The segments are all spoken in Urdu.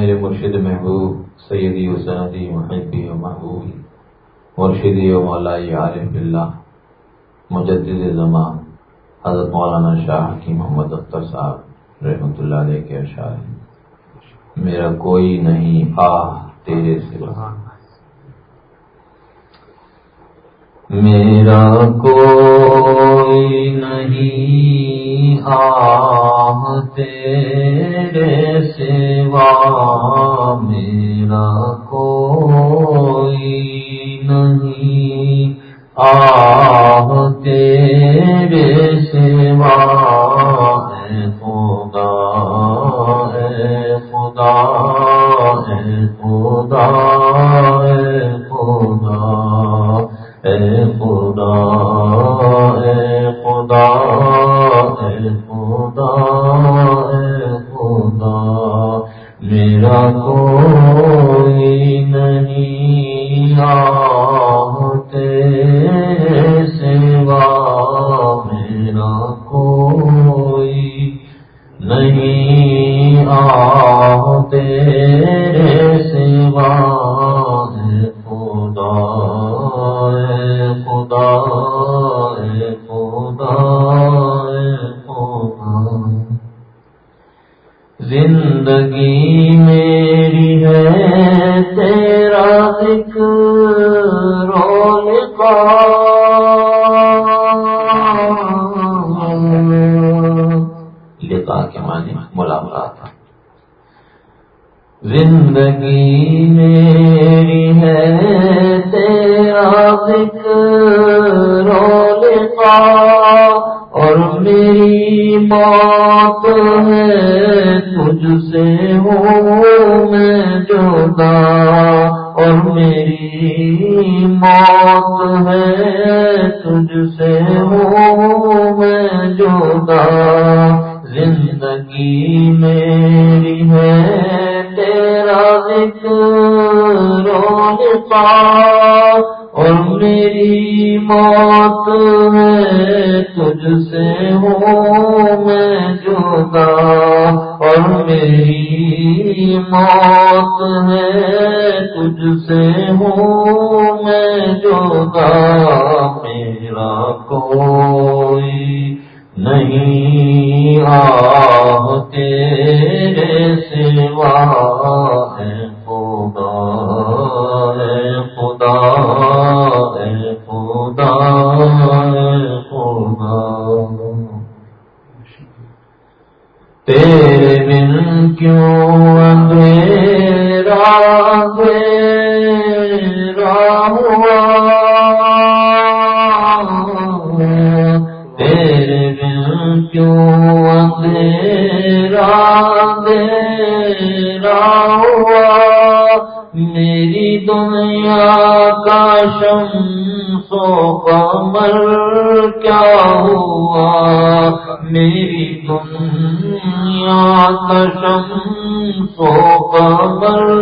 میرے مرشد محبوب سیدی و سندی محبی و محبوبی مرشدی و مولائی عارف اللہ مجدد زمان حضرت مولانا شاہ کی محمد اختر صاحب رحمۃ اللہ علیہ کے اشعار میرا کوئی نہیں آہ تیرے سوا۔ میرا کوئی نہیں آہ تیرے سوا میرا کوئی نہیں۔ آہ، تیرے سوا ہے خدا ہے خدا ہے خدا ہے خدا، اے خدا۔ اے خدا اے خدا اے خدا۔ میرا کوئی نہیں آ میری ہے، تیرا ذکر اور میری موت ہے، تجھ سے ہوں میں جدا اور میری موت ہے، تجھ سے ہوں میں جدا، میرا کوئی نہیں آ تیرے سوا ہے خدا ہے خدا ہے خدا ہے خدا تیرے بن کیوں اندھیرا اندھیرا ہوا تیرے بن کیوں اندھیرا اندھیرا ہوا، میری دنیا کا شم سو قمر کیا ہوا؟ میری دنیا کا شم سو قمر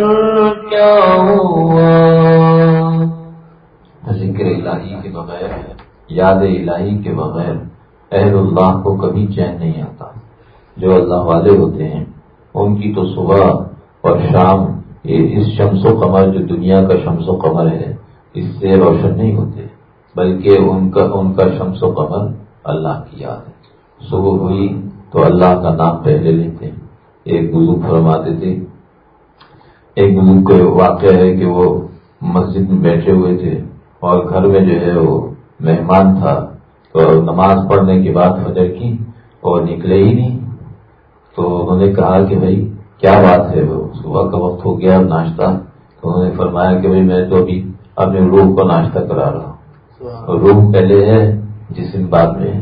کیا ہوا؟ ذکر الہی کے بغیر، یاد الہی کے بغیر اہل اللہ کو کبھی چین نہیں آتا۔ جو اللہ والے ہوتے ہیں ان کی تو صبح اور شام یہ اس شمس و قمر جو دنیا کا شمس و قمر ہے، اس سے روشن نہیں ہوتے، بلکہ ان کا ان کا شمس و قمر اللہ کی یاد ہے۔ صبح ہوئی تو اللہ کا نام پہلے لیتے ہیں ایک بزرگ فرماتے تھے، ایک بزرگ کو واقعہ ہے کہ وہ مسجد میں بیٹھے ہوئے تھے اور گھر میں جو ہے وہ مہمان تھا۔ تو نماز پڑھنے کے بعد فجر کی اور نکلے ہی نہیں۔ تو انہوں نے کہا کہ بھائی کیا بات ہے؟ وہ صبح کا وقت ہو گیا ناشتہ۔ تو انہوں نے فرمایا کہ بھائی میں تو ابھی اپنے روح کو ناشتہ کرا رہا ہوں۔ روح پہلے ہے جسم بعد میں۔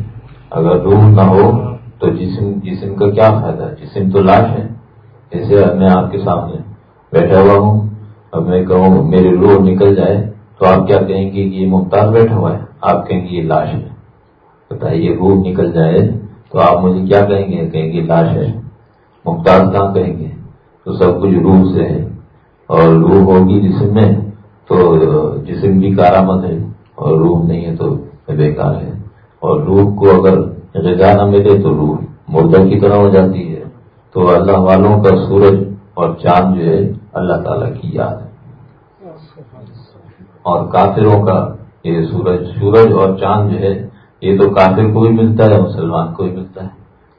اگر روح نہ ہو تو جسم جسم کا کیا فائدہ؟ ہے جسم تو لاش ہے۔ جیسے میں آپ کے سامنے بیٹھا ہوا ہوں۔ اب میں کہوں میری روح نکل جائے تو آپ کیا کہیں گے کہ یہ ممتاز بیٹھا ہوا ہے؟ آپ کہیں گے یہ لاش ہے۔ بتائیے روح نکل جائے تو آپ مجھے کیا کہیں گے؟ کہیں گے لاش ہے۔ ممتاز کہاں کہیں گے، تو سب کچھ روح سے ہے اور روح ہوگی جسم میں، تو جسم بھی کارآمد ہے۔ اور روح نہیں ہے تو بیکار ہے۔ اور روح کو اگر غذا نہ ملے تو روح مردہ کی طرح ہو جاتی ہے۔ تو اللہ والوں کا سورج اور چاند جو ہے، اللہ تعالیٰ کی یاد ہے۔ اور کافروں کا یہ سورج سورج اور چاند جو ہے، یہ تو کافر کو بھی ملتا ہے، مسلمان کو بھی ملتا ہے۔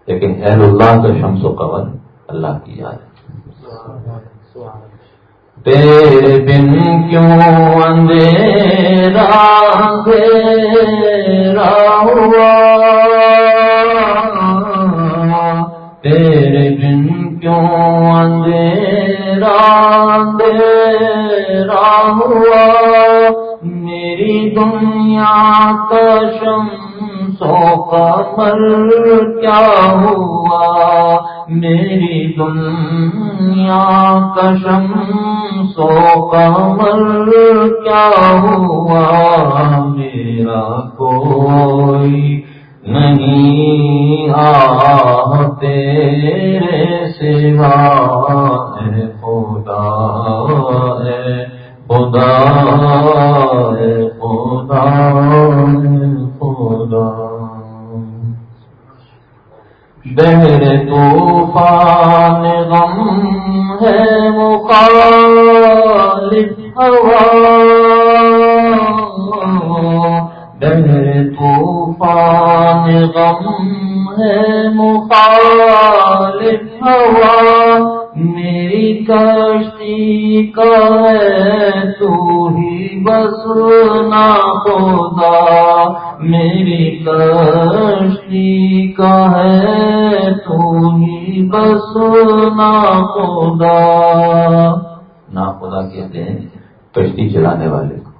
لیکن اہل اللہ کا شمس و قبر اللہ کی یاد ہے۔ تیرے بن کیوں اندھیرا اندھیرا ہوا؟ تیرے بن کیوں اندھیرا اندھیرا ہوا؟ میری دنیا کا شمسو قمر کیا ہوا؟ میری دنیا کا شمسو قمر کیا ہوا؟ میرا کوئی نہیں آ تیرے سوا ہے، خدا ہے خدا ہے، خدا خدا بہر طوفان غم ہے مخالف ہوا۔ بہر طوفان غم ہے مخالف ہوا۔ میری کشتی کا ہے تو ہی بس نہ خدا میری کشتی کا ہے، تو ہی بس نہ خدا نا خدا کہتے ہیں، کشتی چلانے والے کو۔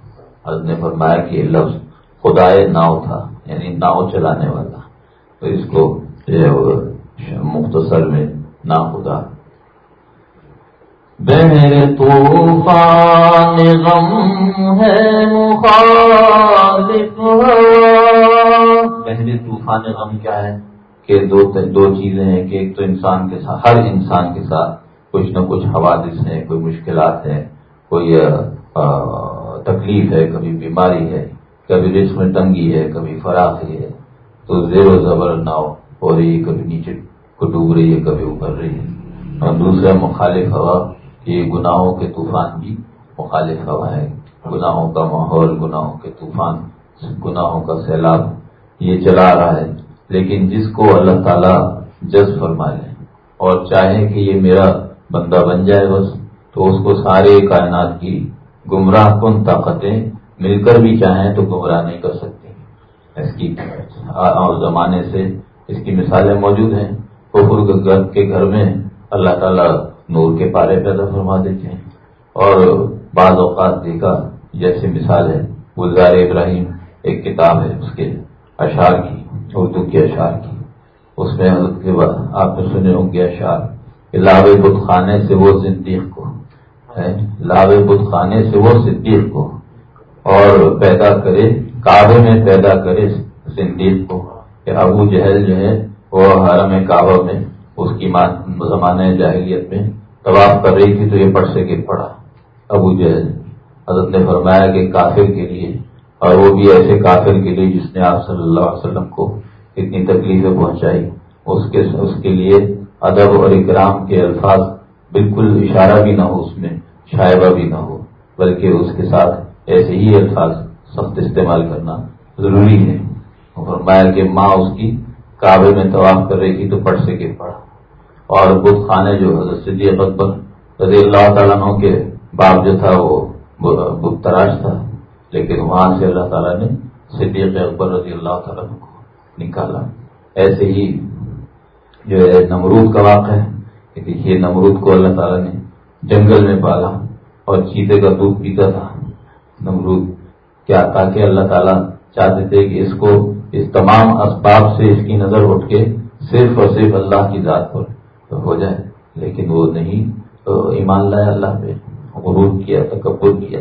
حضرت نے فرمایا کہ یہ لفظ خدا ناؤ تھا یعنی ناؤ چلانے والا۔ تو اس کو مختصر میں نا خدا بہر طوفان غم ہے مخالف۔ بہر طوفان غم کیا ہے کہ دو دو چیزیں ہیں کہ ایک تو انسان کے ساتھ ہر انسان کے ساتھ کچھ نہ کچھ حوادث ہیں، کوئی مشکلات ہیں، کوئی تکلیف ہے، کبھی بیماری ہے، کبھی رزق میں تنگی ہے، کبھی فراخی ہے۔ تو زیر و زبر ناؤ ہو رہی ہے کبھی نیچے کو ڈوب رہی ہے، کبھی ابھر رہی ہے۔ اور دوسرا مخالف ہوا یہ گناہوں کے طوفان بھی مخالف ہوا ہے۔ گناہوں کا ماحول، گناہوں کے طوفان، گناہوں کا سیلاب یہ چلا رہا ہے۔ لیکن جس کو اللہ تعالیٰ جذب فرما لے اور چاہے کہ یہ میرا بندہ بن جائے بس، تو اس کو سارے کائنات کی گمراہ کن طاقتیں مل کر بھی چاہیں تو گمراہ نہیں کر سکتی اس کی اور زمانے سے اس کی مثالیں موجود ہیں۔ کفر کے گھر میں اللہ تعالیٰ نور کے پارے پیدا فرما دیتے ہیں۔ اور بعض اوقات دیکھا جیسے مثال ہے، گلزار ابراہیم ایک کتاب ہے، اس کے اشعار کی، اردو کے اشعار کی۔ اس میں آپ نے سنے ہوں گے اشعار کہ لاو بت خانے سے وہ صدیق کو لاو بت خانے سے وہ صدیق کو۔ اور پیدا کرے، کعبے میں پیدا کرے صدیق کو کہ ابو جہل جو ہے، وہ حرم کعبہ میں اس کی زمانۂ جاہلیت میں طواف کر رہی تھی تو یہ پڑھ سے گر پڑا۔ ابو جہل حضرت نے فرمایا کہ کافر کے لیے، اور وہ بھی ایسے کافر کے لیے جس نے آپ صلی اللہ علیہ وسلم کو اتنی تکلیفیں پہنچائی۔ اس کے اس کے لیے ادب اور اکرام کے الفاظ بالکل اشارہ بھی نہ ہو، اس میں شائبہ بھی نہ ہو، بلکہ اس کے ساتھ ایسے ہی الفاظ سخت استعمال کرنا ضروری ہے فرمایا کہ ماں اس کی کعبے میں طواف کر رہی تھی تو پڑھ سے گر پڑا۔ اور بت خانے جو حضرت صدیق اکبر رضی اللہ تعالیٰ عنہ کے باپ جو تھا وہ بت تراش تھا، لیکن وہاں سے اللہ تعالیٰ نے صدیق اکبر رضی اللہ تعالیٰ عنہ کو نکالا۔ ایسے ہی جو ہے نمرود کا واقع ہے دیکھیے نمرود کو اللہ تعالیٰ نے جنگل میں پالا اور چیتے کا دودھ پیتا تھا۔ نمرود کیا تاکہ اللہ تعالیٰ چاہتے تھے کہ اس کو اس تمام اسباب سے اس کی نظر اٹھ کے صرف اور صرف اللہ کی ذات پر تو ہو جائے۔ لیکن وہ نہیں، تو ایمان لایا اللہ پہ غروب کیا، تکبر کیا۔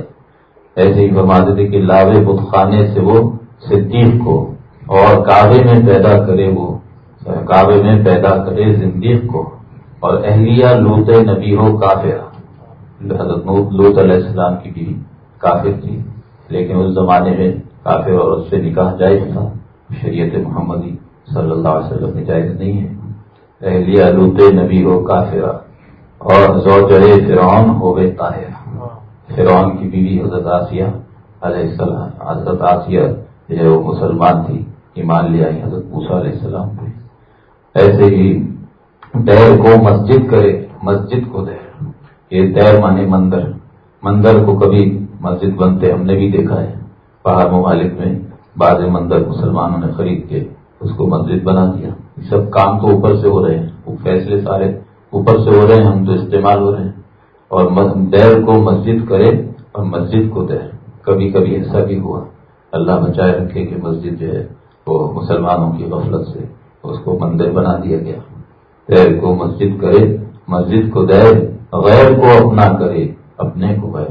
ایسے ہی فرما دیتے کہ لاوے بت خانے سے وہ صدیق کو اور کعبے میں پیدا کرے وہ، کعبے میں پیدا کرے زندیق کو۔ اور اہلیہ لوت نبی ہو کافر حضرت لوت علیہ السلام کی بھی کافر تھی، لیکن اس زمانے میں کافر اور اس سے نکاح جائز تھا۔ شریعت محمدی صلی اللہ علیہ وسلم میں جائز نہیں ہے۔ اہلیہ لوتے نبی ہو کافرا اور زوجہ فرعون ہو گئے طاہر فرعون کی بیوی حضرت آسیہ علیہ السلام، حضرت آسیہ جو مسلمان تھی، ایمان لیا حضرت موسا علیہ السلام پہ۔ ایسے ہی دیر کو مسجد کرے، مسجد کو دیر۔ یہ دیر مانے مندر۔ مندر کو کبھی مسجد بنتے ہم نے بھی دیکھا ہے۔ پہاڑ ممالک میں بعض مندر مسلمانوں نے خرید کے اس کو مسجد بنا دیا۔ سب کام تو اوپر سے ہو رہے ہیں۔ وہ فیصلے سارے اوپر سے ہو رہے ہیں، ہم تو استعمال ہو رہے ہیں۔ اور دیر کو مسجد کرے اور مسجد کو دیر کبھی کبھی ایسا بھی ہوا۔ اللہ بچائے رکھے کہ مسجد جو ہے وہ مسلمانوں کی غفلت سے اس کو مندر بنا دیا گیا۔ دیر کو مسجد کرے، مسجد کو دیر غیر کو اپنا کرے، اپنے کو غیر۔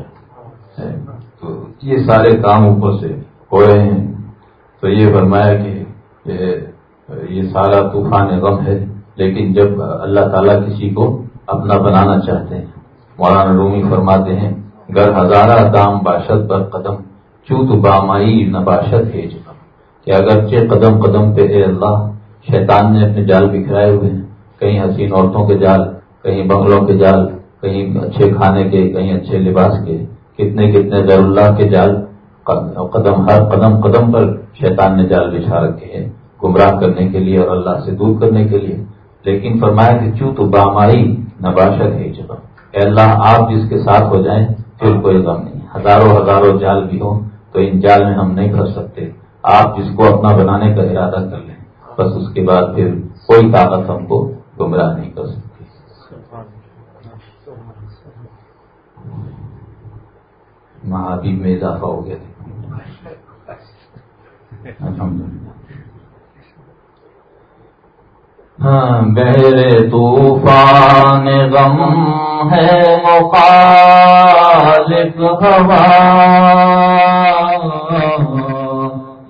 تو یہ سارے کام اوپر سے ہو رہے ہیں۔ تو یہ فرمایا کہ یہ سارا طوفان غم ہے، لیکن جب اللہ تعالیٰ کسی کو اپنا بنانا چاہتے ہیں، مولانا رومی فرماتے ہیں، گر ہزارہ دام باشد بر قدم چوت بامائی نباشت ہے کہ اگرچہ قدم قدم پہ اے اللہ، شیطان نے اپنے جال بکھرائے ہوئے ہیں۔ کہیں حسین عورتوں کے جال، کہیں بنگلوں کے جال، کہیں اچھے کھانے کے، کہیں اچھے لباس کے، کتنے کتنے غیر اللہ کے جال قدم ہر قدم قدم پر شیطان نے جال بچھا رکھے ہیں۔ گمراہ کرنے کے لیے اور اللہ سے دور کرنے کے لیے۔ لیکن فرمایا کہ چوں تو بامائی نباشت ہے جب اے اللہ، آپ جس کے ساتھ ہو جائیں پھر کوئی غم نہیں۔ ہزاروں ہزاروں جال بھی ہوں تو ان جال میں ہم نہیں کر سکتے۔ آپ جس کو اپنا بنانے کا ارادہ کر لیں، بس اس کے بعد پھر کوئی طاقت ہم کو گمراہ نہیں کر سکتی۔ مہابی میں اضافہ ہو گیا۔ الحمد للہ ہاں، ہاں، بہرے طوفان غم ہے مخالف ہوا۔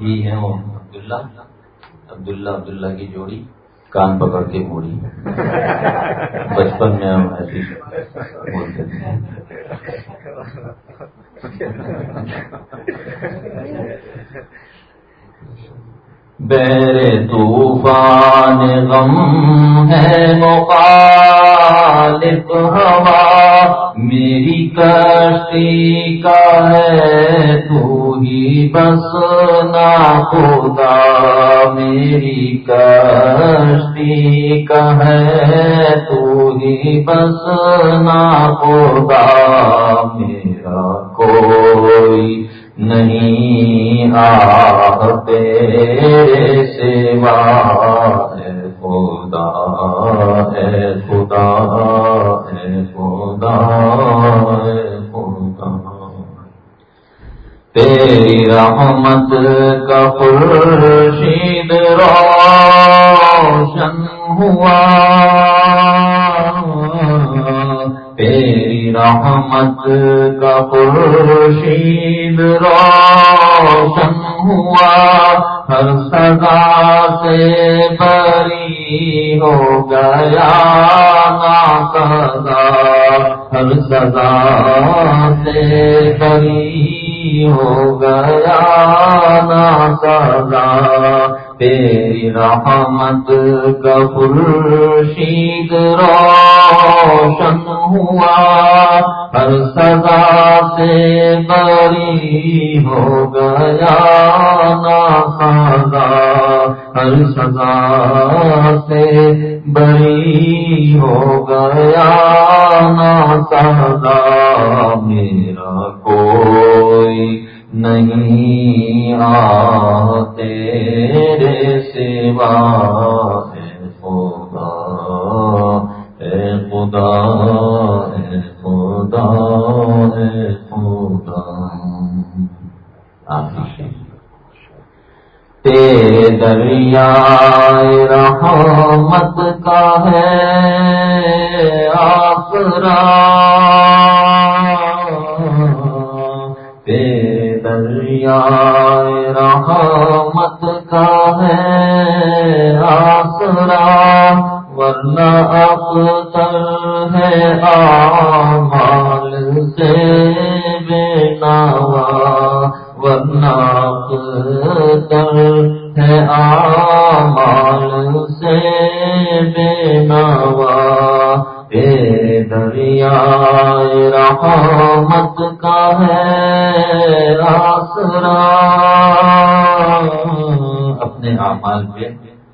جی یہ ہے وہ عبداللہ عبداللہ عبداللہ کی جوڑی، کان پکڑ کے موڑی۔ بچپن میں ہم ایسی بولتے تھے۔ بیر طوفان غم ہے مخالف ہوا۔ میری کشتی کا ہے، تو ہی بس نا خدا میری کشتی کا ہے، تو ہی بس نا خدا میرا کوئی نہیں تیرے سوا ہے خدا ہے خدا ہے خدا ہے خدا تیری رحمت کا خورشید روشن ہوا تیری رحمت کا خورشید روشن ہوا، ہر سدا سے بری ہو گیا نا سدا ہر سدا سے بری ہو گیا نا سدا تیری رحمت کا خورشید روشن ہوا، ہر سزا سے بری ہو گیا نا سزا ہر سزا سے بری ہو گیا نا سزا میرا کوئی نہیں تیرے سوا ہے خدا ہے خدا ہے خدا ہے خدا۔ تیرے دریا رحمت کا ہے آسرا دریا رحمت کا ہے آسرا ورنہ اختر ہے آمال سے بے نوا ورنہ اختر ہے آمال سے بے نوا دریا رحمت کا ہے آسرا۔ اپنے اعمال پہ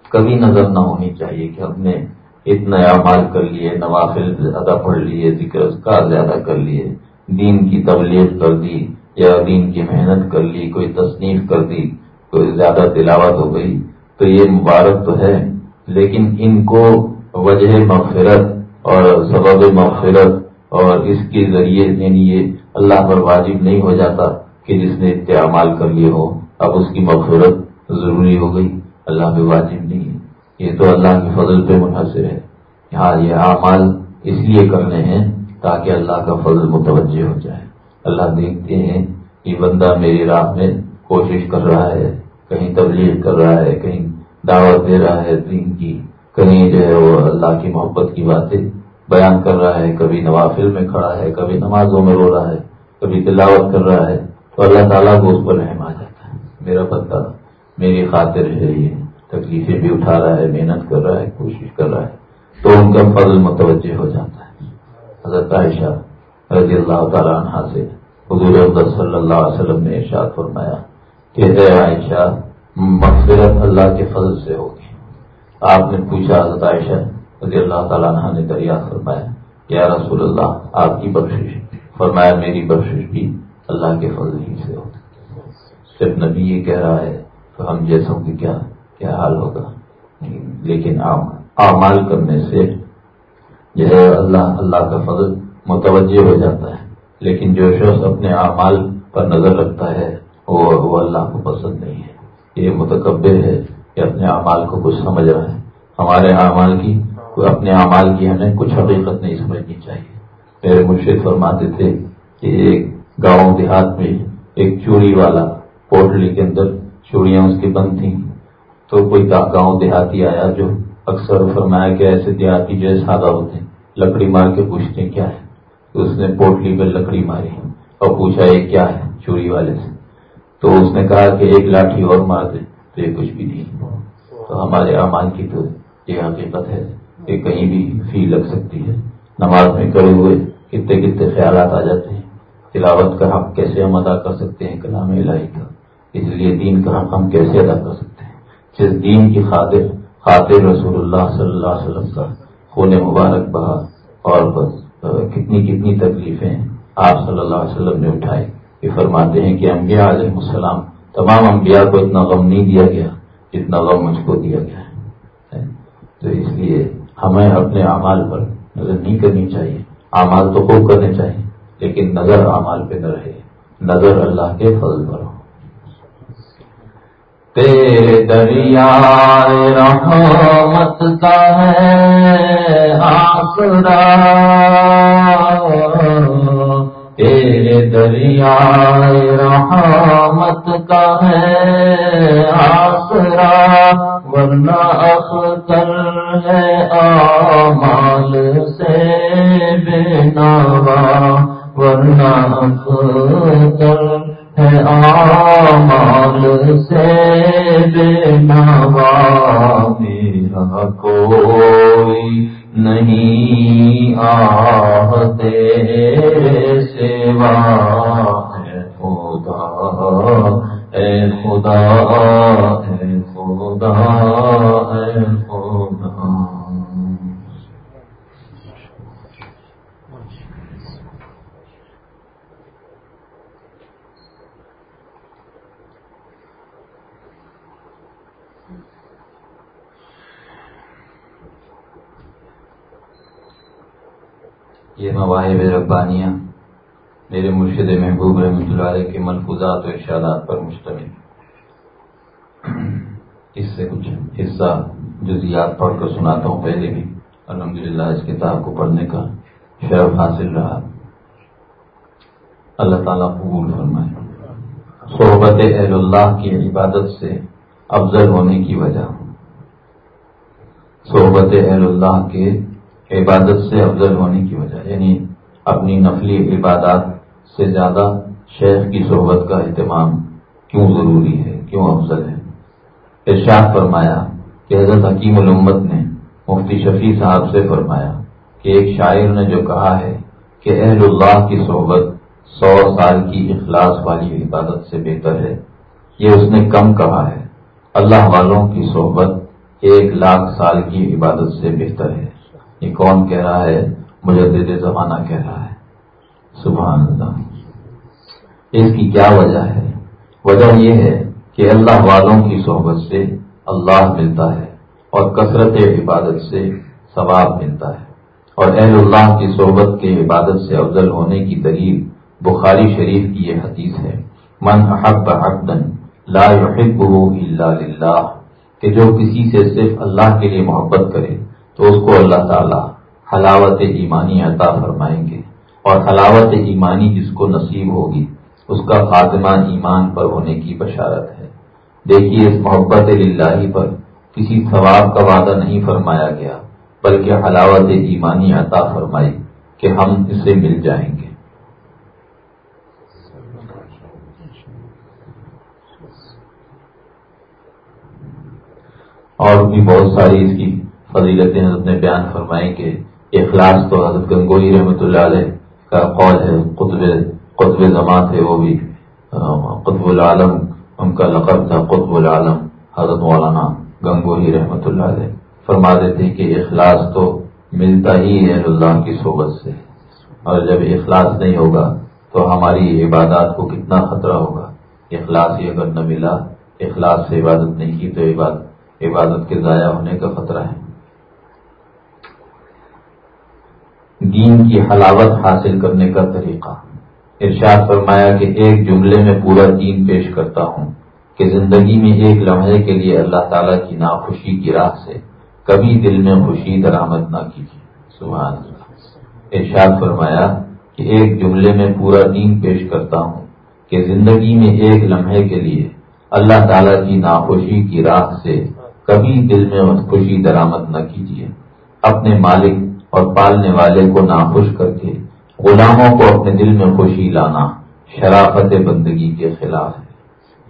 کبھی نظر نہ ہونی چاہیے کہ ہم نے اتنا اعمال کر لیے، نوافل زیادہ پڑھ لیے، ذکر کا زیادہ کر لیے، دین کی تبلیغ کر دی یا دین کی محنت کر لی، کوئی تصنیف کر دی، کوئی زیادہ تلاوت ہو گئی، تو یہ مبارک تو ہے، لیکن ان کو وجہ مغفرت اور سبب مغفرت اور اس کے ذریعے یعنی یہ اللہ پر واجب نہیں ہو جاتا کہ جس نے اتعمال کر لیے ہو اب اس کی مغفرت ضروری ہو گئی۔ اللہ پہ واجب نہیں ہے۔ یہ تو اللہ کے فضل پہ منحصر ہے۔ ہاں یہ اعمال اس لیے کرنے ہیں تاکہ اللہ کا فضل متوجہ ہو جائے۔ اللہ دیکھتے ہیں کہ بندہ میری راہ میں کوشش کر رہا ہے، کہیں تبلیغ کر رہا ہے، کہیں دعوت دے رہا ہے دین کی۔ کہیں جو ہے وہ اللہ کی محبت کی باتیں بیان کر رہا ہے، کبھی نوافل میں کھڑا ہے، کبھی نمازوں میں رو رہا ہے، کبھی تلاوت کر رہا ہے، تو اللہ تعالیٰ کو اس پر رحم آ جاتا ہے۔ میرا بندہ، میری خاطر ہے، یہ تکلیفیں بھی اٹھا رہا ہے، محنت کر رہا ہے، کوشش کر رہا ہے، تو ان کا فضل متوجہ ہو جاتا ہے۔ حضرت عائشہ رضی اللہ تعالیٰ عنہ سے حضور صلی اللہ علیہ وسلم نے ارشاد فرمایا کہ اے عائشہ، مغفرت اللہ کے فضل سے ہوگی۔ آپ نے پوچھا حضرت عائشہ رضی اللہ تعالیٰ عنہ نے دریافت فرمایا، یا رسول اللہ، آپ کی بخشش۔ فرمایا، میری بخشش بھی اللہ کے فضل ہی سے ہوگی صرف نبی یہ کہہ رہا ہے تو ہم جیسوں کی کیا کیا حال ہوگا؟ لیکن اعمال کرنے سے جو ہے اللہ اللہ کا فضل متوجہ ہو جاتا ہے۔ لیکن جو شخص اپنے اعمال پر نظر رکھتا ہے، وہ وہ اللہ کو پسند نہیں ہے۔ یہ متکبر ہے۔ کہ اپنے اعمال کو کچھ سمجھ رہا ہے ہمارے اعمال کی اپنے اعمال کی ہمیں کچھ حقیقت نہیں سمجھنی چاہیے۔ میرے مرشد فرماتے تھے کہ ایک گاؤں دیہات میں ایک چوڑی والا پوٹلی کے اندر چوڑیاں اس کی بند تھیں۔ تو کوئی گاؤں دیہاتی آیا جو اکثر فرمایا کہ ایسے دیہاتی جو ہے سادہ ہوتے ہیں، لکڑی مار کے پوچھتے کیا ہے؟ تو اس نے پوٹلی پہ لکڑی ماری اور پوچھا یہ کیا ہے چوری والے سے؟ تو اس نے کہا کہ ایک لاٹھی اور مار دے تو یہ کچھ بھی نہیں۔ تو ہمارے امان کی تو یہ حقیقت ہے کہ کہیں بھی فی لگ سکتی ہے۔ نماز میں کرے ہوئے کتنے کتنے خیالات آ جاتے ہیں۔ تلاوت کا حق کیسے ہم ادا کر سکتے ہیں کلام الہی کا؟ اس لیے دین کا حق ہم کیسے ادا کر سکتے ہیں؟ جس دین کی خاطر خاطر رسول اللہ صلی اللہ علیہ وسلم کا خون مبارک بہا اور بس کتنی کتنی تکلیفیں آپ صلی اللہ علیہ وسلم نے اٹھائی۔ یہ فرماتے ہیں کہ انبیاء علیہ السلام تمام انبیاء کو اتنا غم نہیں دیا گیا جتنا غم مجھ کو دیا گیا ہے۔ تو اس لیے ہمیں اپنے اعمال پر نظر نہیں کرنی چاہیے۔ اعمال تو خوب کرنے چاہیے، لیکن نظر اعمال پہ نہ رہے۔ نظر اللہ کے فضل پر ہو۔ تیرے دریا رحمت کا ہے آسرا۔ تیرے دریائے رحمت کا ہے آسرا، ورنہ اختر ہے آمال سے بے نوا، ورنہ اختر ہے آمال سے بے نوا میرا کوئی نہیں آہ تیرے سوا۔ ہے خدا، اے خدا اے خدا، اے خدا یہ مواہب ربانیہ، میرے مرشد محبوب رحمۃ اللہ علیہ کے ملفوظات و ارشادات پر مشتمل۔ اس سے کچھ حصہ جزیات پڑھ کر سناتا ہوں پہلے بھی، الحمدللہ اس کتاب کو پڑھنے کا شرف حاصل رہا۔ اللہ تعالیٰ قبول فرمائے۔ صحبت اہل اللہ کی عبادت سے افضل ہونے کی وجہ۔ صحبت اہل اللہ کے عبادت سے افضل ہونے کی وجہ یعنی اپنی نفلی عبادات سے زیادہ شیخ کی صحبت کا اہتمام کیوں ضروری ہے، کیوں افضل ہے؟ ارشاد فرمایا کہ حضرت حکیم الامت نے مفتی شفیع صاحب سے فرمایا کہ ایک شاعر نے جو کہا ہے کہ اہل اللہ کی صحبت سو سال کی اخلاص والی عبادت سے بہتر ہے، یہ اس نے کم کہا ہے۔ اللہ والوں کی صحبت ایک لاکھ سال کی عبادت سے بہتر ہے۔ یہ کون کہہ رہا ہے؟ مجدد زمانہ کہہ رہا ہے۔ سبحان اللہ۔ اس کی کیا وجہ ہے؟ وجہ یہ ہے کہ اللہ والوں کی صحبت سے اللہ ملتا ہے اور کثرت عبادت سے ثواب ملتا ہے۔ اور اہل اللہ کی صحبت کے عبادت سے افضل ہونے کی دلیل بخاری شریف کی یہ حدیث ہے۔ من حق حقدن لا يحبه الا للہ۔ کہ جو کسی سے صرف اللہ کے لیے محبت کرے تو اس کو اللہ تعالی حلاوت ایمانی عطا فرمائیں گے اور حلاوت ایمانی جس کو نصیب ہوگی، اس کا خاتمہ ایمان پر ہونے کی بشارت ہے۔ دیکھیے، اس محبت للہ پر کسی ثواب کا وعدہ نہیں فرمایا گیا، بلکہ حلاوت ایمانی عطا فرمائی کہ ہم اسے مل جائیں گے۔ اور بھی بہت ساری اس کی فضیلتیں حضرت نے بیان فرمائی کہ اخلاص تو حضرت گنگوئی رحمۃ اللہ علیہ کا قول ہے، قطب قطب زماں تھے وہ بھی قطب العالم، ان کا لقب تھا قطب العالم، حضرت مولانا گنگوئی رحمۃ اللہ علیہ۔ فرما دیتے کہ اخلاص تو ملتا ہی ہے اللہ کی صحبت سے۔ اور جب اخلاص نہیں ہوگا تو ہماری عبادات کو کتنا خطرہ ہوگا۔ اخلاص ہی اگر نہ ملا، اخلاص سے عبادت نہیں کی تو عبادت عبادت کے ضائع ہونے کا خطرہ ہے۔ دین کی حلاوت حاصل کرنے کا طریقہ۔ ارشاد فرمایا کہ ایک جملے میں پورا دین پیش کرتا ہوں کہ زندگی میں ایک لمحے کے لیے اللہ تعالیٰ کی ناخوشی کی راہ سے کبھی دل میں خوشی درآمد نہ کیجیے۔ سبحان اللہ۔ ارشاد فرمایا کہ ایک جملے میں پورا دین پیش کرتا ہوں کہ زندگی میں ایک لمحے کے لیے اللہ تعالیٰ کی ناخوشی کی راہ سے کبھی دل میں خوشی درآمد نہ کیجیے۔ اپنے مالک اور پالنے والے کو ناخوش کر کے غلاموں کو اپنے دل میں خوشی لانا شرافت بندگی کے خلاف ہے۔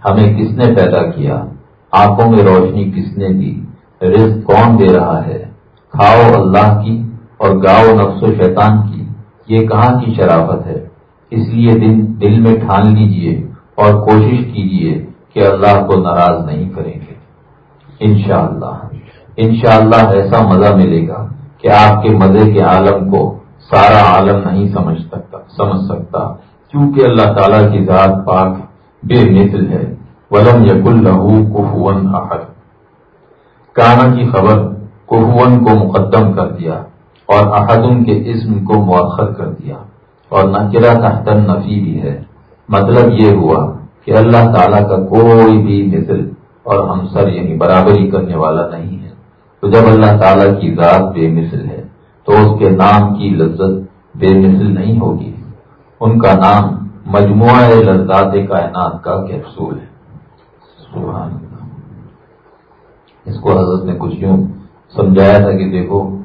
ہمیں کس نے پیدا کیا؟ آنکھوں میں روشنی کس نے دی؟ رزق کون دے رہا ہے؟ کھاؤ اللہ کی اور گاؤ نفس و شیطان کی۔ یہ کہاں کی شرافت ہے؟ اس لیے دل دل میں ٹھان لیجیے اور کوشش کیجیے کہ اللہ کو ناراض نہیں کریں گے۔ انشاءاللہ۔ انشاءاللہ ایسا مزہ ملے گا کہ آپ کے مزے کے عالم کو سارا عالم نہیں سمجھ سکتا سمجھ سکتا، کیونکہ اللہ تعالیٰ کی ذات پاک بے مثل ہے۔ ولم یق الہو کفون احد۔ کانا کی خبر کفون کو مقدم کر دیا اور احدن کے اسم کو مؤخر کر دیا۔ اور نکرا تحتن نفی بھی ہے۔ مطلب یہ ہوا کہ اللہ تعالیٰ کا کوئی بھی مثل اور ہمسر یعنی برابری کرنے والا نہیں ہے۔ تو جب اللہ تعالیٰ کی ذات بے مثل ہے، تو اس کے نام کی لذت بے مثل نہیں ہوگی۔ ان کا نام مجموعہ لذات کائنات کا کیپسول ہے۔ سبحان اس کو حضرت نے کچھ یوں سمجھایا تھا کہ دیکھو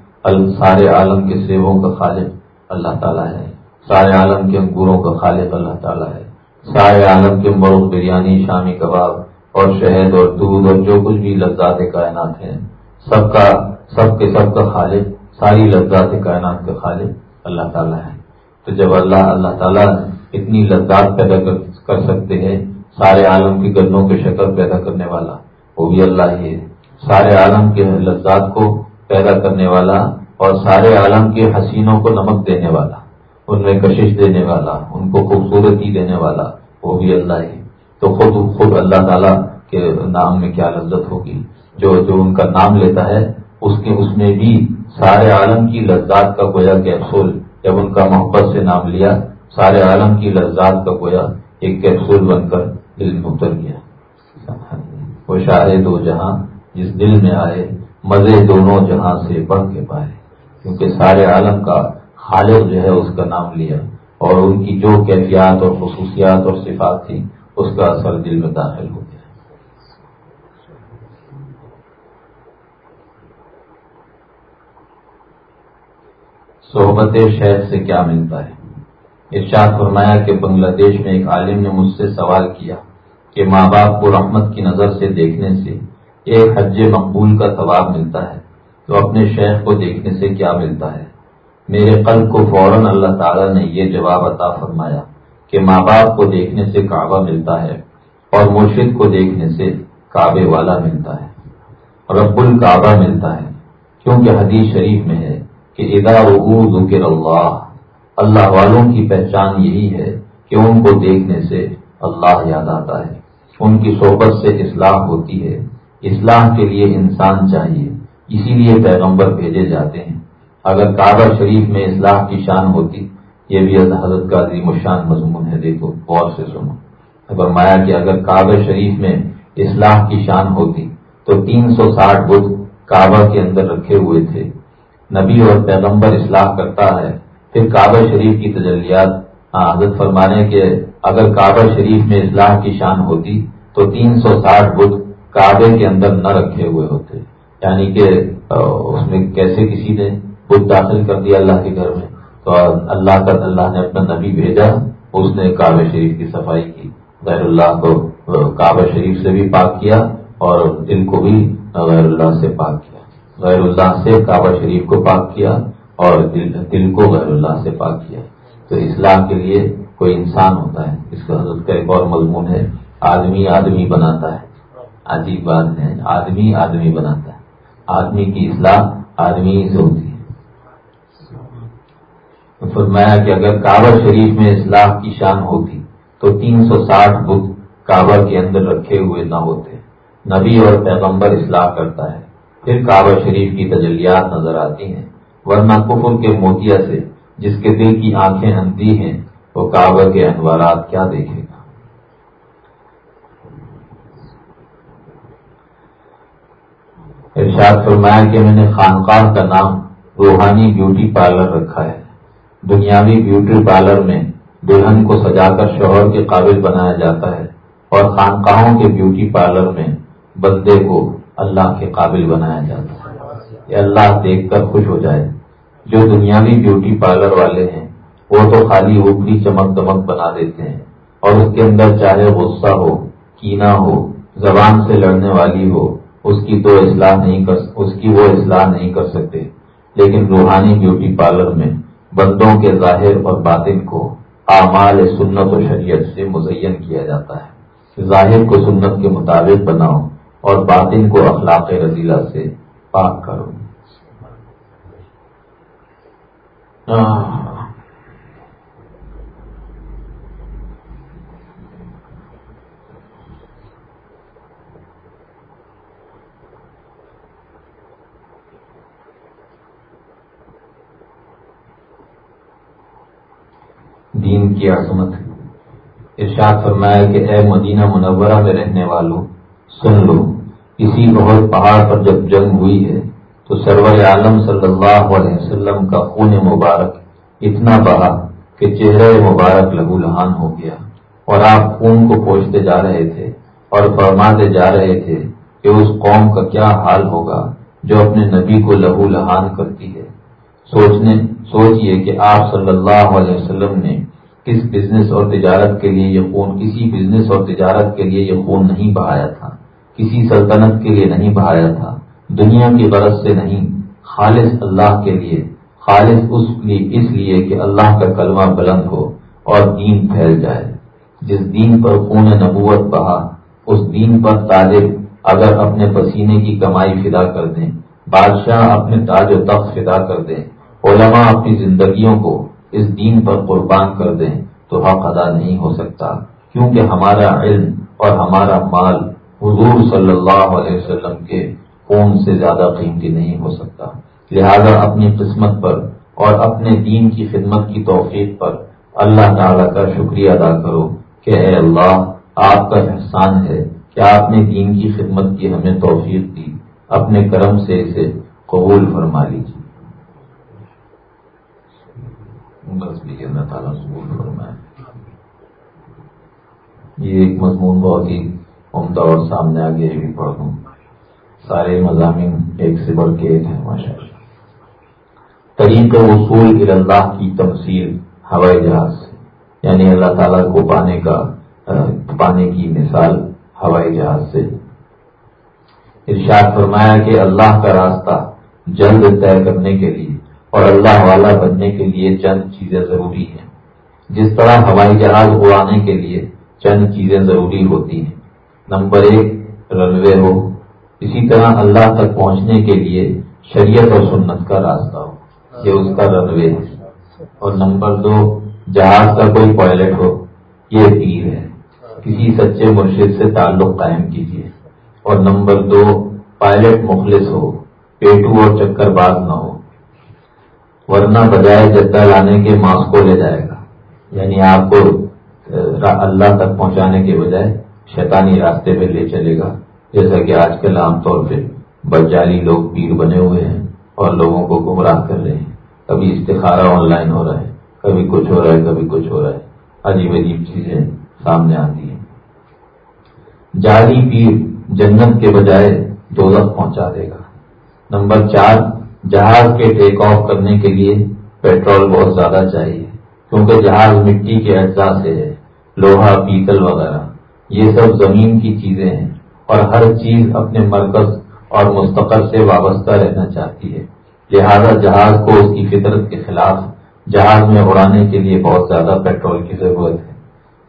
سارے عالم کے سیبوں کا خالق اللہ تعالیٰ ہے۔ سارے عالم کے انگوروں کا خالق اللہ تعالیٰ ہے۔ سارے عالم کے مرغ، بریانی، شامی کباب اور شہد اور دودھ اور جو کچھ بھی لذات کائنات ہیں سب کا، سب کے سب کا خالق، ساری لذات کائنات کا خالق اللہ تعالیٰ ہے تو جب اللہ اللہ تعالیٰ اتنی لذات پیدا کر سکتے ہیں، سارے عالم کی گنوں کے شکل پیدا کرنے والا، وہ بھی اللہ ہی ہے۔ سارے عالم کے لذات کو پیدا کرنے والا اور سارے عالم کے حسینوں کو نمک دینے والا، ان میں کشش دینے والا، ان کو خوبصورتی دینے والا، وہ بھی اللہ ہی۔ تو خود خود اللہ تعالیٰ کے نام میں کیا لذت ہوگی؟ جو جو ان کا نام لیتا ہے، اس کے اس میں بھی سارے عالم کی لذات کا گویا کیپسول جب ان کا محبت سے نام لیا، سارے عالم کی لذات کا گویا ایک کیپسول بن کر دل میں اتر گیا۔ وہ شاہ دو جہاں جس دل میں آئے، مزے دونوں جہاں سے بڑھ کے پائے۔ کیونکہ سارے عالم کا خالق جو ہے، اس کا نام لیا۔ اور ان کی جو کیفیات اور خصوصیات اور صفات تھی اس کا اثر دل میں داخل ہو گیا صحبت شہر سے کیا ملتا ہے؟ ارشاد فرمایا کہ بنگلہ دیش میں ایک عالم نے مجھ سے سوال کیا کہ ماں باپ کو رحمت کی نظر سے دیکھنے سے ایک حج مقبول کا ثواب ملتا ہے تو اپنے شیخ کو دیکھنے سے کیا ملتا ہے؟ میرے قلب کو فوراً اللہ تعالیٰ نے یہ جواب عطا فرمایا کہ ماں باپ کو دیکھنے سے کعبہ ملتا ہے اور مرشد کو دیکھنے سے کعبے والا ملتا ہے، رب الکعبہ ملتا ہے، کیونکہ حدیث شریف میں ہے۔ کہ ادا ذکر اللہ اللہ والوں کی پہچان یہی ہے کہ ان کو دیکھنے سے اللہ یاد آتا ہے۔ ان کی صحبت سے اصلاح ہوتی ہے۔ اصلاح کے لیے انسان چاہیے، اسی لیے پیغمبر بھیجے جاتے ہیں۔ اگر کعبہ شریف میں اصلاح کی شان ہوتی، یہ بھی حضرت کا عظیم شان مضمون ہے، دیکھو، غور سے سنو۔ اگر مایا کہ اگر کعبہ شریف میں اصلاح کی شان ہوتی، تو تین سو ساٹھ بدھ کعبہ کے اندر رکھے ہوئے تھے۔ نبی اور پیغمبر اصلاح کرتا ہے، پھر کعبہ شریف کی تجلیات۔ ہاں، حضرت فرمانے کے اگر کعبہ شریف میں اصلاح کی شان ہوتی تو تین سو ساٹھ بدھ کعبے کے اندر نہ رکھے ہوئے ہوتے۔ یعنی کہ اس میں کیسے کسی نے بدھ داخل کر دیا اللہ کے گھر میں؟ تو اللہ کا، اللہ نے اپنا نبی بھیجا، اس نے کعبہ شریف کی صفائی کی۔ غیر اللہ کو کعبہ شریف سے بھی پاک کیا اور دل کو بھی غیر اللہ سے پاک کیا۔ غیر اللہ سے کعبہ شریف کو پاک کیا اور دل کو غیر اللہ سے پاک کیا۔ تو اسلام کے لیے کوئی انسان ہوتا ہے، اس کا حضرت کا ایک اور مضمون ہے، آدمی آدمی بناتا ہے۔ عجیب بات ہے، آدمی آدمی بناتا ہے۔ آدمی کی اصلاح آدمی سے ہوتی ہے۔ فرمایا کہ اگر کعبہ شریف میں اصلاح کی شان ہوتی، تو تین سو ساٹھ بدھ کعبہ کے اندر رکھے ہوئے نہ ہوتے۔ نبی اور پیغمبر اصلاح کرتا ہے۔ پھر کعبہ شریف کی تجلیات نظر آتی ہیں، ورنہ کفر کے موتیا سے جس کے دل کی آنکھیں اندھی ہیں وہ کعبہ کے انوارات کیا دیکھے گا؟ ارشاد فرمایا کہ میں نے خانقاہ کا نام روحانی بیوٹی پارلر رکھا ہے۔ دنیاوی بیوٹی پارلر میں دلہن کو سجا کر شوہر کے قابل بنایا جاتا ہے اور خانقاہوں کے بیوٹی پارلر میں بندے کو اللہ کے قابل بنایا جاتا ہے۔ یہ اللہ دیکھ کر خوش ہو جائے۔ جو دنیاوی بیوٹی پارلر والے ہیں، وہ تو خالی اوپری چمک دمک بنا دیتے ہیں۔ اور اس کے اندر چاہے غصہ ہو کینا ہو، زبان سے لڑنے والی ہو، اس کی تو اصلاح نہیں کر، اس کی وہ اصلاح نہیں کر سکتے۔ لیکن روحانی بیوٹی پارلر میں بندوں کے ظاہر اور باطن کو اعمال سنت و شریعت سے مزین کیا جاتا ہے۔ ظاہر کو سنت کے مطابق بناؤ۔ اور باطن کو اخلاق رضیلہ سے پاک کرو۔ دین کی عظمت ارشاد فرمایا کہ اے مدینہ منورہ میں رہنے والوں سن لو۔ کسی بہت پہاڑ پر جب جنگ ہوئی ہے، تو سرور عالم صلی اللہ علیہ وسلم کا خون مبارک اتنا بہا کہ چہرے مبارک لہو لہان ہو گیا۔ اور آپ خون کو پوچھتے جا رہے تھے اور فرماتے جا رہے تھے کہ اس قوم کا کیا حال ہوگا جو اپنے نبی کو لہو لہان کرتی ہے۔ سوچنے، سوچئے کہ آپ صلی اللہ علیہ وسلم نے کس بزنس اور تجارت کے لیے یہ خون، کسی بزنس اور تجارت کے لیے یہ خون نہیں بہایا تھا۔ کسی سلطنت کے لیے نہیں بہایا تھا، دنیا کی غرض سے نہیں، خالص اللہ کے لیے، خالص اس لیے اس لیے کہ اللہ کا کلمہ بلند ہو اور دین پھیل جائے۔ جس دین پر خون نبوت بہا، اس دین پر تاجر اگر اپنے پسینے کی کمائی فدا کر دیں، بادشاہ اپنے تاج و تخت فدا کر دیں، علماء اپنی زندگیوں کو اس دین پر قربان کر دیں، تو حق ادا نہیں ہو سکتا، کیونکہ ہمارا علم اور ہمارا مال حضور صلی اللہ علیہ وسلم کے خون سے زیادہ قیمتی نہیں ہو سکتا۔ لہذا اپنی قسمت پر اور اپنے دین کی خدمت کی توفیق پر اللہ تعالی کا شکریہ ادا کرو کہ اے اللہ، آپ کا احسان ہے کہ آپ نے دین کی خدمت کی ہمیں توفیق دی۔ اپنے کرم سے اسے قبول فرما لیجیے بس بھی اللہ تعالیٰ قبول فرمائے۔ یہ ایک مضمون بہت ہی عمدہ اور سامنے آگے بھی پڑھ دوں۔ سارے مضامین ایک سے بڑھ کے ایک ہیں ماشاء اللہ طریق وصول اللہ کی تمثیل ہوائی جہاز سے یعنی اللہ تعالیٰ کو پانے کا پانے کی مثال ہوائی جہاز سے۔ ارشاد فرمایا کہ اللہ کا راستہ جلد طے کرنے کے لیے اور اللہ والا بننے کے لیے چند چیزیں ضروری ہیں۔ جس طرح ہوائی جہاز اڑانے کے لیے چند چیزیں ضروری ہوتی ہیں نمبر ایک، رنوے ہو۔ اسی طرح اللہ تک پہنچنے کے لیے شریعت اور سنت کا راستہ ہو۔ یہ اس کا رنوے ہے۔ اور نمبر دو جہاز کا کوئی پائلٹ ہو۔ یہ پیر ہے۔ کسی سچے مرشد سے تعلق قائم کیجیے۔ اور نمبر دو، پائلٹ مخلص ہو۔ پیٹو اور چکر باز نہ ہو۔ ورنہ بجائے جدہ لانے کے ماسکو لے جائے گا۔ یعنی آپ کو اللہ تک پہنچانے کے بجائے شیطانی راستے پہ لے چلے گا، جیسا کہ آج کل عام طور پہ بجالی لوگ پیر بنے ہوئے ہیں اور لوگوں کو گمراہ کر رہے ہیں۔ کبھی استخارہ آن لائن ہو رہا ہے، کبھی کچھ ہو رہا ہے، کبھی کچھ ہو رہا ہے۔ عجیب عجیب چیزیں سامنے آتی ہیں۔ جعلی پیر جنت کے بجائے دو پہنچا دے گا۔ نمبر چار، جہاز کے ٹیک آف کرنے کے لیے پیٹرول بہت زیادہ چاہیے، کیونکہ جہاز مٹی کے اجزاء سے ہے، لوہا، پیتل وغیرہ۔ یہ سب زمین کی چیزیں ہیں اور ہر چیز اپنے مرکز اور مستقل سے وابستہ رہنا چاہتی ہے۔ لہذا جہاز کو اس کی فطرت کے خلاف جہاز میں اڑانے کے لیے بہت زیادہ پیٹرول کی ضرورت ہے۔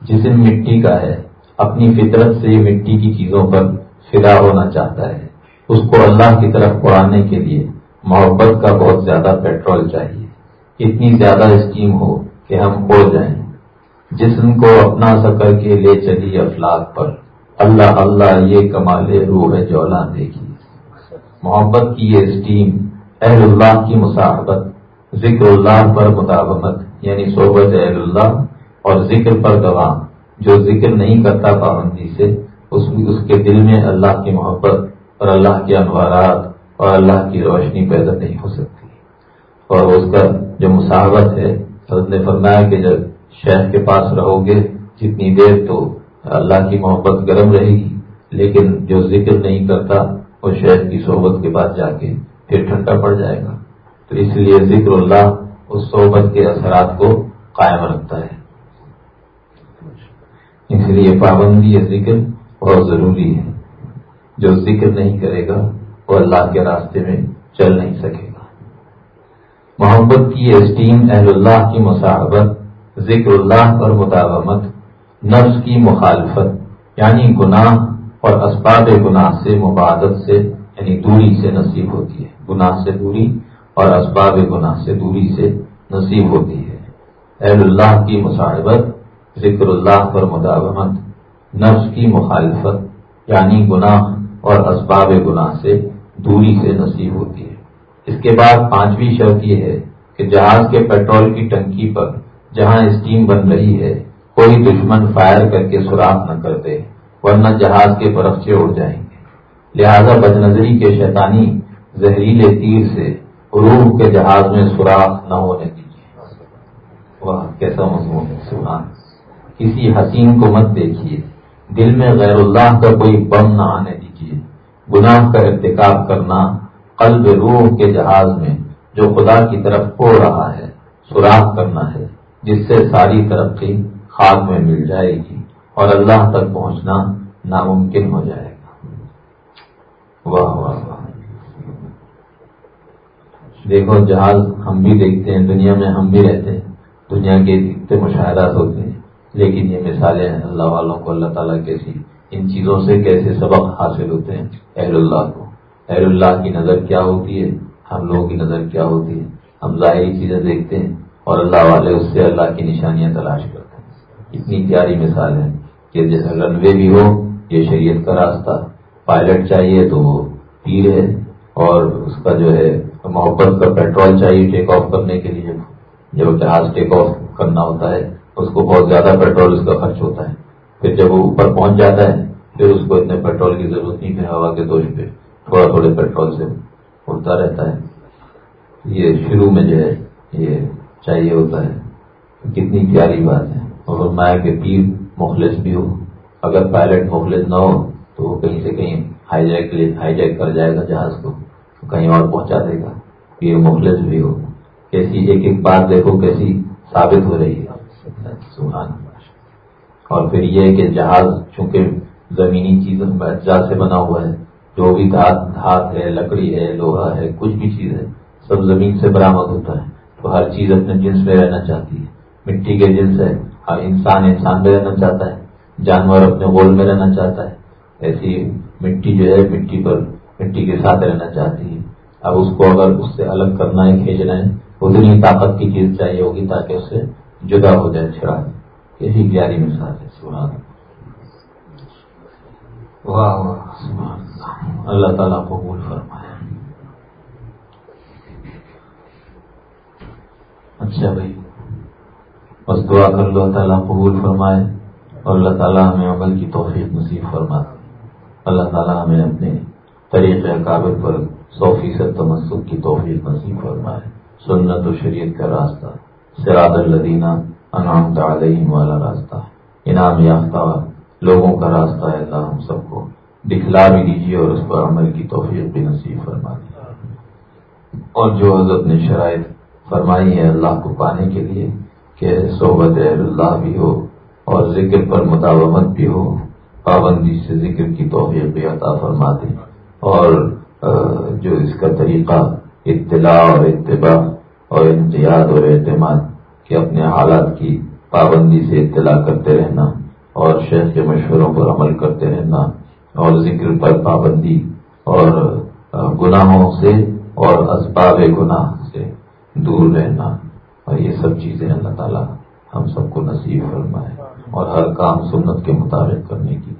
جسم مٹی کا ہے، اپنی فطرت سے مٹی کی چیزوں پر فدا ہونا چاہتا ہے۔ اس کو اللہ کی طرف اڑانے کے لیے محبت کا بہت زیادہ پیٹرول چاہیے۔ اتنی زیادہ اسکیم ہو کہ ہم اڑ جائیں۔ جسم کو اپنا سا کر کے لے چلی افلاق پر۔ اللہ اللہ، یہ کمال روح جولا دیکھی۔ محبت کی یہ اسٹیم اہل اللہ کی مساحبت ذکر اللہ پر مطابقت یعنی صحبت اہل اللہ اور ذکر پر گواہ جو ذکر نہیں کرتا پابندی سے، اس اس کے دل میں اللہ کی محبت اور اللہ کے انوارات اور اللہ کی روشنی پیدا نہیں ہو سکتی۔ اور اس کا جو مساحبت ہے، حضرت نے فرمایا کہ جب شہر کے پاس رہو گے، جتنی دیر تو اللہ کی محبت گرم رہے گی، لیکن جو ذکر نہیں کرتا، وہ شہر کی صحبت کے بعد جا کے پھر ٹھنڈا پڑ جائے گا۔ تو اس لیے ذکر اللہ اس صحبت کے اثرات کو قائم رکھتا ہے۔ اس لیے پابندی ذکر بہت ضروری ہے۔ جو ذکر نہیں کرے گا، وہ اللہ کے راستے میں چل نہیں سکے گا۔ محبت کی اسٹیم اہل اللہ کی مساحبت ذکر اللہ پر مداومت، نفس کی مخالفت یعنی گناہ اور اسباب گناہ سے مبادت سے یعنی دوری سے نصیب ہوتی ہے۔ گناہ سے دوری اور اسباب گناہ سے دوری سے نصیب ہوتی ہے۔ اہل اللہ کی مصاحبت، ذکر اللہ پر مداومت، نفس کی مخالفت یعنی گناہ اور اسباب گناہ سے دوری سے نصیب ہوتی ہے۔ اس کے بعد پانچویں شرط یہ ہے کہ جہاز کے پیٹرول کی ٹنکی پر جہاں اسٹیم بن رہی ہے، کوئی دشمن فائر کر کے سوراخ نہ کرتے ورنہ جہاز کے برفچے اڑ جائیں گے۔ لہذا بد نظری کے شیطانی زہریلے تیر سے روح کے جہاز میں سوراخ نہ ہونے دیجیے واہ، کیسا مضمون ہے، سبحان۔ کسی حسین کو مت دیکھیے، دل میں غیر اللہ کا کوئی بم نہ آنے دیجیے گناہ کا ارتکاب کرنا قلب روح کے جہاز میں، جو خدا کی طرف ہو رہا ہے، سوراخ کرنا ہے۔ جس سے ساری ترقی خاک میں مل جائے گی اور اللہ تک پہنچنا ناممکن ہو جائے گا۔ واہ واہ واہ۔ دیکھو، جہاز ہم بھی دیکھتے ہیں، دنیا میں ہم بھی رہتے ہیں۔ دنیا کے اتنے مشاہدات ہوتے ہیں۔ لیکن یہ مثالیں ہیں اللہ والوں کو، اللہ تعالیٰ کیسی؟ ان چیزوں سے کیسے سبق حاصل ہوتے ہیں؟ اہل اللہ کو۔ اہل اللہ کی نظر کیا ہوتی ہے؟ ہم لوگوں کی نظر کیا ہوتی ہے؟ ہم ظاہری چیزیں دیکھتے ہیں۔ اور اللہ والے اس سے اللہ کی نشانیاں تلاش کرتے ہیں۔ اتنی پیاری مثال ہے کہ جیسے رن وے بھی ہو، یہ شریعت کا راستہ۔ پائلٹ چاہیے تو وہ تیر ہے اور اس کا جو ہے محبت کا پیٹرول چاہیے ٹیک آف کرنے کے لیے۔ جب جہاز ٹیک آف کرنا ہوتا ہے، اس کو بہت زیادہ پیٹرول اس کا خرچ ہوتا ہے۔ پھر جب وہ اوپر پہنچ جاتا ہے، پھر اس کو اتنے پیٹرول کی ضرورت نہیں پھر ہوا کے دوش پہ تھوڑا تھوڑے پیٹرول سے اڑتا رہتا ہے۔ یہ شروع میں جو ہے، یہ چاہیے ہوتا ہے۔ کتنی پیاری بات ہے۔ اور مایا کے پیر مخلص بھی ہو۔ اگر پائلٹ مخلص نہ ہو، تو وہ کہیں سے کہیں ہائی جیک ہائی جیک کر جائے گا جہاز کو کہیں اور پہنچا دے گا۔ پیر مخلص بھی ہو۔ کیسی ایک ایک بات دیکھو، کیسی ثابت ہو رہی ہے۔ سبحان اور پھر یہ کہ جہاز چونکہ زمینی چیزوں اجزاء سے بنا ہوا ہے، جو بھی دھات دھات ہے، لکڑی ہے، لوہا ہے، کچھ بھی چیز ہے، سب زمین سے برآمد ہوتا ہے۔ تو ہر چیز اپنے جنس میں رہنا چاہتی ہے۔ مٹی کے جنس ہے ہر انسان انسان میں رہنا چاہتا ہے۔ جانور اپنے غول میں رہنا چاہتا ہے۔ ایسی مٹی جو ہے مٹی پر مٹی کے ساتھ رہنا چاہتی ہے۔ اب اس کو اگر اس سے الگ کرنا ہے کھینچنا ہے اتنی طاقت کی چیز چاہیے ہوگی تاکہ اس سے جدا ہو جائے چھڑا یہی گیاری مثال ہے۔ سبحان واہ واہ۔ اللہ۔ تعالیٰ کو بول فرمائے۔ اچھا بھائی۔ بس دعا کر لو تعالیٰ قبول فرمائے اور اللہ تعالیٰ ہمیں عمل کی توفیق نصیب فرمائے۔ اللہ تعالیٰ ہمیں اپنے طریقہ کابل پر سو فیصد تمسک کی توفیق نصیب فرمائے۔ سنت و شریعت کا راستہ سراد الدینہ انعام تعلیم والا راستہ۔ انعام یافتہ لوگوں کا راستہ ہے اللہ ہم سب کو۔ دکھلا بھی دیجیے اور اس پر عمل کی توفیق بھی نصیب فرما دیجیے اور جو حضرت نے شرائط فرمائی ہے اللہ کو پانے کے لیے کہ صحبت اللہ بھی ہو اور ذکر پر مداومت بھی ہو، پابندی سے ذکر کی توفیق بھی عطا فرما دیں اور جو اس کا طریقہ اطلاع اور اتباع اور امتیاز اور اعتماد کہ اپنے حالات کی پابندی سے اطلاع کرتے رہنا اور شہر کے مشوروں پر عمل کرتے رہنا اور ذکر پر پابندی اور گناہوں سے اور اسباب گناہ دور رہنا اور یہ سب چیزیں اللہ تعالیٰ ہم سب کو نصیب فرمائے اور ہر کام سنت کے مطابق کرنے کی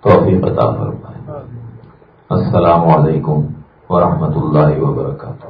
توفیق عطا فرمائے۔ السلام علیکم ورحمۃ اللہ وبرکاتہ۔